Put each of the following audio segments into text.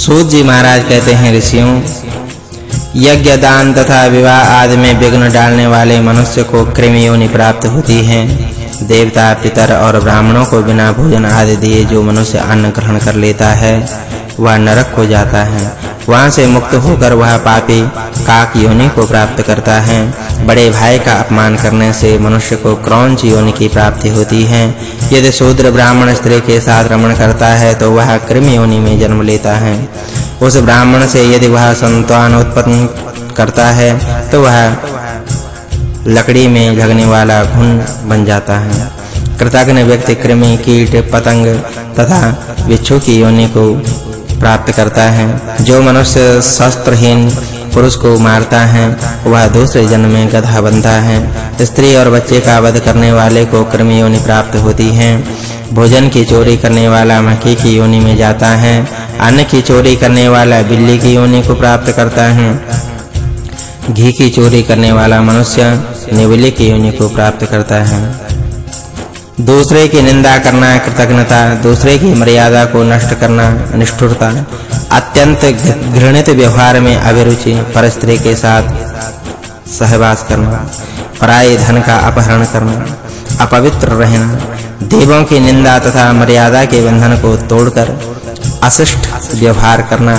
सूत जी महाराज कहते हैं, ऋषियों यज्ञ दान तथा विवाह आदि में विघ्न डालने वाले मनुष्य को कृमि योनि प्राप्त होती है। देवता, पितर और ब्राह्मणों को बिना भोजन आदि दिए जो मनुष्य अन्न ग्रहण कर लेता है, वह नरक को जाता है। वहाँ से मुक्त होकर वह पापी काक योनि को प्राप्त करता है। बड़े भाई का अपमान करने से मनुष्य को क्रौंच योनि की प्राप्ति होती है। यदि शूद्र ब्राह्मण स्त्री के साथ रमण करता है तो वह कृमि योनि में जन्म लेता है। उस ब्राह्मण से यदि वह संतान उत्पन्न करता है तो वह लकड़ी में झगने वाला घुन बन जाता है। कृतज्ञ व्यक्ति कृमि, कीट, पतंग तथा बिच्छू की योनि को प्राप्त करता है। जो मनुष्य शस्त्रहीन पुरुष को मारता है, वह दूसरे जन्म में गधा बनता है। स्त्री और बच्चे का वध करने वाले को कृमि योनि प्राप्त होती है। भोजन की चोरी करने वाला मक्खी की योनि में जाता है। अन्न की चोरी करने वाला बिल्ली की योनि को प्राप्त करता है। घी की चोरी करने वाला मनुष्य निवले की योनि को प्राप्त करता है। दूसरे की निंदा करना कृतज्ञता, दूसरे की मर्यादा को नष्ट करना निष्ठुरता, अत्यंत घृणित व्यवहार में अभिरुचि, परस्त्री के साथ सहवास करना, पराये धन का अपहरण करना, अपवित्र रहना, देवों की निंदा तथा मर्यादा के बंधन को तोड़कर अशिष्ट व्यवहार करना,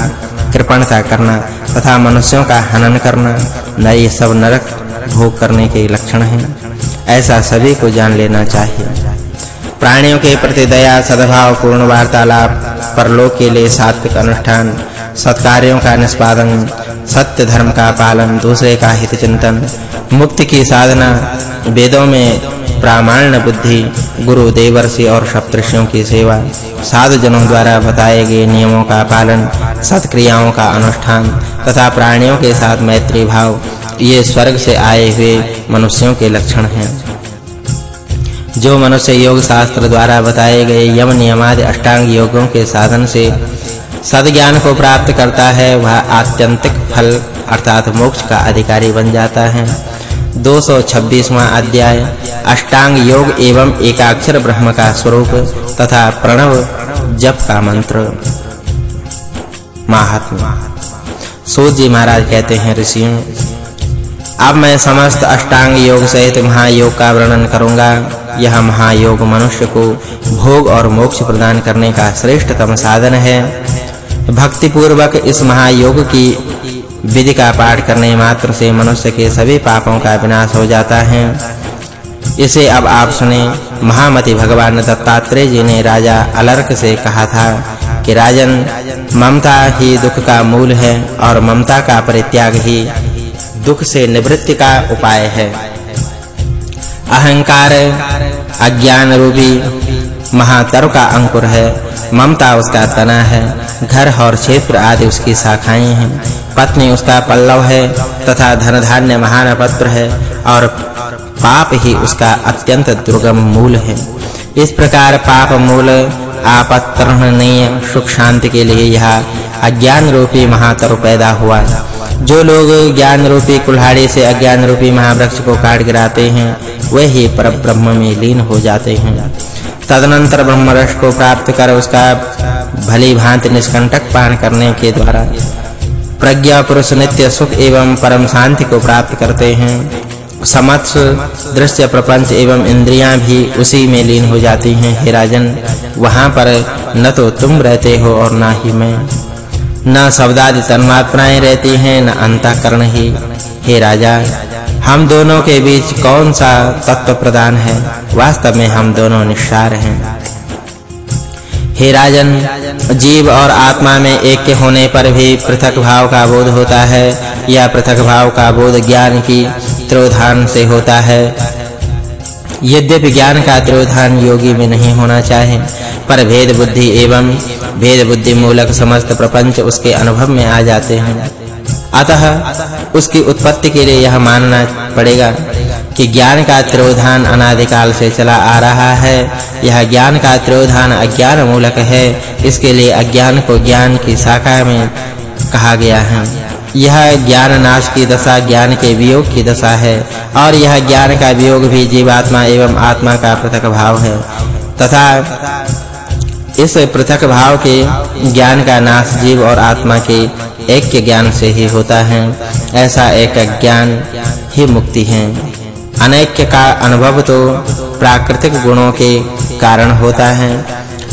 कृपणता करना तथा मनुष्यों का हनन करना, न ये सब नरक भोग करने के लक्षण हैं। ऐसा सभी को जान लेना चाहिए। प्राणियों के प्रति दया, सद्भाव, पूर्ण वार्तालाप, परलोक के लिए सात्विक अनुष्ठान, सत्कार्यों का निष्पादन, सत्य धर्म का पालन, दूसरे का हित चिंतन, मुक्ति की साधना, वेदों में प्रामाण्य बुद्धि, गुरु देवर्षि और सप्तऋषियों की सेवा साधु जनों द्वारा बताए गए नियमों का पालन, सत्क्रियाओं का अनुष्ठान तथा प्राणियों के साथ मैत्री भाव ये स्वर्ग से आए हुए मनुष्यों के लक्षण हैं। जो मनुष्य योग शास्त्र द्वारा बताए गए यम नियमादि अष्टांग योगों के साधन से सद्ज्ञान को प्राप्त करता है, वह आत्यंतिक फल अर्थात मोक्ष का अधिकारी बन जाता है। 226वां अध्याय, अष्टांग योग एवं एकाक्षर ब्रह्म का स्वरूप तथा प्रणव जप का मंत्र। महात्मा, सूत जी महाराज कहते हैं, ऋषियों अब मैं समस्त अष्टांग योग सहित महायोग का वर्णन करूँगा। यह महायोग मनुष्य को भोग और मोक्ष प्रदान करने का श्रेष्ठतम साधन है। भक्ति पूर्वक इस महायोग की विधि का पाठ करने मात्र से मनुष्य के सभी पापों का विनाश हो जाता है। इसे अब आप सुने, महामति भगवान दत्तात्रेय जी ने राजा अलर्क से कहा था कि, राजन, ममता ही दुख का मूल है और ममता का परित्याग ही दुख से निवृत्ति का उपाय है। अहंकार अज्ञान रूपी महातर का अंकुर है। ममता उसका तना है। घर और क्षेत्र आदि उसकी शाखाएँ हैं। पत्नी उसका पल्लव है तथा धन धान्य महान पत्र है और पाप ही उसका अत्यंत दुर्गम मूल है। इस प्रकार पाप मूल आपत्तरणीय सुख शांति के लिए यह अज्ञान रूपी महातर पैदा हुआ। जो लोग ज्ञान रूपी कुल्हाड़ी से अज्ञान रूपी महावृक्ष को काट गिराते हैं वे ही परब्रह्म में लीन हो जाते हैं। तदनंतर ब्रह्म रस को प्राप्त कर उसका भली भांति निष्कंटक पान करने के द्वारा प्रज्ञा पुरुष नित्य सुख एवं परम शांति को प्राप्त करते हैं। समत्स, दृश्य प्रपंच एवं इंद्रियाँ भी उसी में लीन हो जाती हैं। हे राजन, वहाँ पर न तो तुम रहते हो और ना ही मैं। न शब्दादि तन्मात्राएँ रहती हैं, न अंतःकरण ही। हे राजा, हम दोनों के बीच कौन सा तत्व प्रदान है? वास्तव में हम दोनों निस्सार हैं। हे राजन, जीव और आत्मा में एक के होने पर भी पृथक भाव का बोध होता है, या पृथक भाव का बोध ज्ञान की त्रोधान से होता है। यद्यपि ज्ञान का त्रोधान योगी में नहीं होना चाहिए पर भेद बुद्धि एवं भेद बुद्धि मूलक समस्त प्रपंच उसके अनुभव में आ जाते हैं। अतः उसकी उत्पत्ति के लिए यह मानना पड़ेगा कि ज्ञान का त्रोधान अनादिकाल से चला आ रहा है। यह ज्ञान का त्रोधान अज्ञान मूलक है। इसके लिए अज्ञान को ज्ञान की शाखा में कहा गया है। यह ज्ञान नाश की दशा ज्ञान के वियोग की दशा है और यह ज्ञान का वियोग भी जीवात्मा एवं आत्मा का पृथक भाव है। तथा इस पृथक भाव के ज्ञान का नाश जीव और आत्मा के ऐक्य ज्ञान से ही होता है। ऐसा एक ज्ञान ही मुक्ति है। अनैक्य का अनुभव तो प्राकृतिक गुणों के कारण होता है।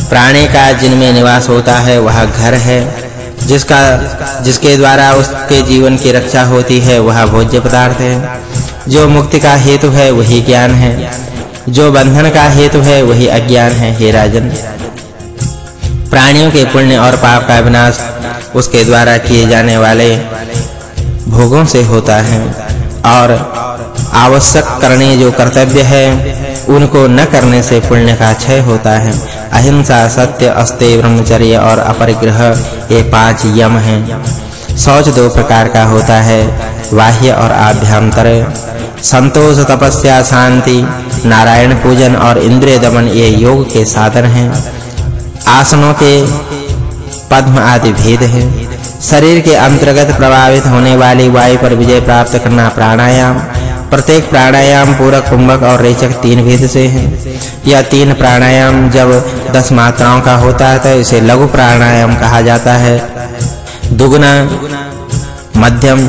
प्राणी का जिनमें निवास होता है, वह घर है। जिसका, जिसके द्वारा उसके जीवन की रक्षा होती है, वह भोज्य पदार्थ है। जो मुक्ति का हेतु है, वही ज्ञान है। जो बंधन का हेतु है, वही अज्ञान है। हे राजन। प्राणियों के पुण्य और पाप का विनाश उसके द्वारा किए जाने वाले भोगों से होता है। और आवश्यक करने जो कर्तव्य है, उनको न करने से पुण्य का क्षय होता है। अहिंसा, सत्य, अस्ते, ब्रह्मचर्य और अपरिग्रह, ये पाँच यम हैं। शौच दो प्रकार का होता है, बाह्य और आभ्यंतर। संतोष, तपस्या, शांति, नारायण पूजन और इंद्रिय दमन, ये योग के साधन हैं। आसनों के पद्म आदि भेद हैं। शरीर के अंतर्गत प्रभावित होने वाली वायु पर विजय प्राप्त करना प्राणायाम। प्रत्येक प्राणायाम पूरक, कुंभक और रेचक तीन भेद से है। यह तीन प्राणायाम जब 10 मात्राओं का होता है तो इसे लघु प्राणायाम कहा जाता है। दुगुना, मध्यम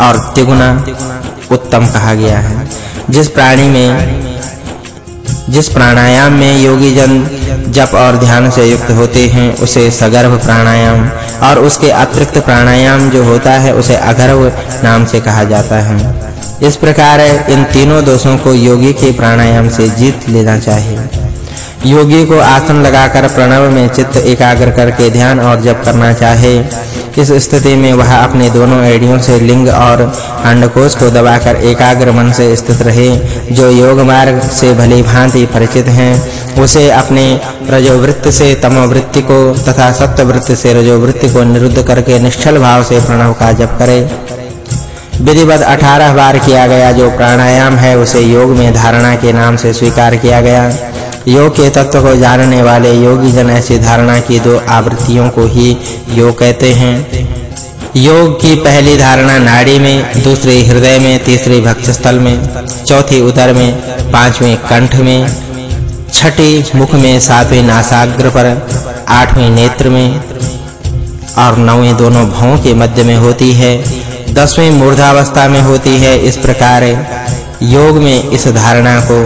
और तिगुना उत्तम कहा गया है। जिस प्राणी में, जिस प्राणायाम में योगी जन जप और ध्यान से युक्त होते हैं, उसे सगर्भ प्राणायाम और उसके अतिरिक्त प्राणायाम जो होता है, उसे अगर्भ नाम से कहा जाता है। इस प्रकार इन तीनों दोषों को योगी के प्राणायाम से जीत लेना चाहिए। योगी को आसन लगाकर प्रणव में चित्त एकाग्र करके ध्यान और जप करना चाहे। इस स्थिति में वह अपने दोनों एड़ियों से लिंग और अंडकोश को दबाकर एकाग्र मन से स्थित रहे। जो योग मार्ग से भली भांति परिचित हैं, उसे अपने रजोवृत्ति से तमोवृत्ति को तथा सत्ववृत्ति से रजोवृत्ति को निरुद्ध करके निश्चल भाव से प्रणव का जप करे। विधिवत 18 बार किया गया जो प्राणायाम है, उसे योग में धारणा के नाम से स्वीकार किया गया। योग के तत्व को जानने वाले योगी जन ऐसी धारणा की दो आवृत्तियों को ही योग कहते हैं। योग की पहली धारणा नाड़ी में, दूसरी हृदय में, तीसरी भक्षस्थल में, चौथी उदर में, पांचवी कंठ में, छठी मुख में, सातवीं नासाग्र पर, आठवीं नेत्र में और नौवीं दोनों भौं के मध्य में होती है। दसवीं मूर्धावस्था में होती है। इस प्रकार योग में इस धारणा को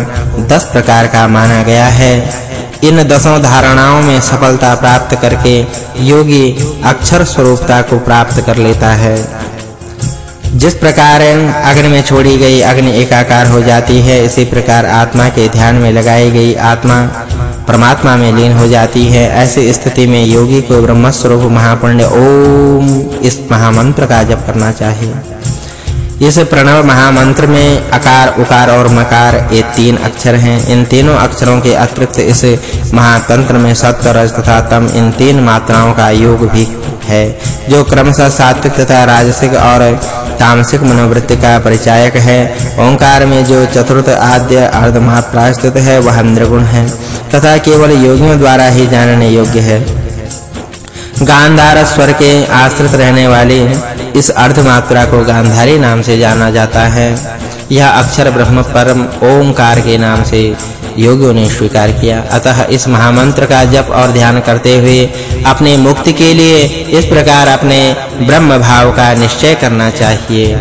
दस प्रकार का माना गया है। इन दसों धारणाओं में सफलता प्राप्त करके योगी अक्षर स्वरूपता को प्राप्त कर लेता है। जिस प्रकार अग्नि में छोड़ी गई अग्नि एकाकार हो जाती है, इसी प्रकार आत्मा के ध्यान में लगाई गई आत्मा परमात्मा में लीन हो जाती है। ऐसी स्थिति में योगी को ब्रह्म स्वरूप महापुण्य ओम इस महामंत्र का जप करना चाहिए। इस प्रणव महामंत्र में अकार, उकार और मकार ये तीन अक्षर हैं। इन तीनों अक्षरों के अतिरिक्त इस महातंत्र में सत्व रज तथा तम इन तीन मात्राओं का योग भी है, जो क्रमशः सात्विक तथा राजसिक और तामसिक मनोवृत्ति का परिचायक है। ओंकार में जो चतुर्थ, आद्य अर्धमात्रा स्थित है, वह निर्गुण है, तथा केवल योगियों द्वारा ही जानने योग्य है। गांधार स्वर के आश्रित रहने वाली इस अर्धमात्रा को गांधारी नाम से जाना जाता है। यह अक्षर ब्रह्म परम ओंकार के नाम से योगियों ने स्वीकार किया। अतः इस महामंत्र का जप और ध्यान करते हुए अपने मुक्ति के लिए इस प्रकार अपने ब्रह्म भाव का निश्चय करना चाहिए।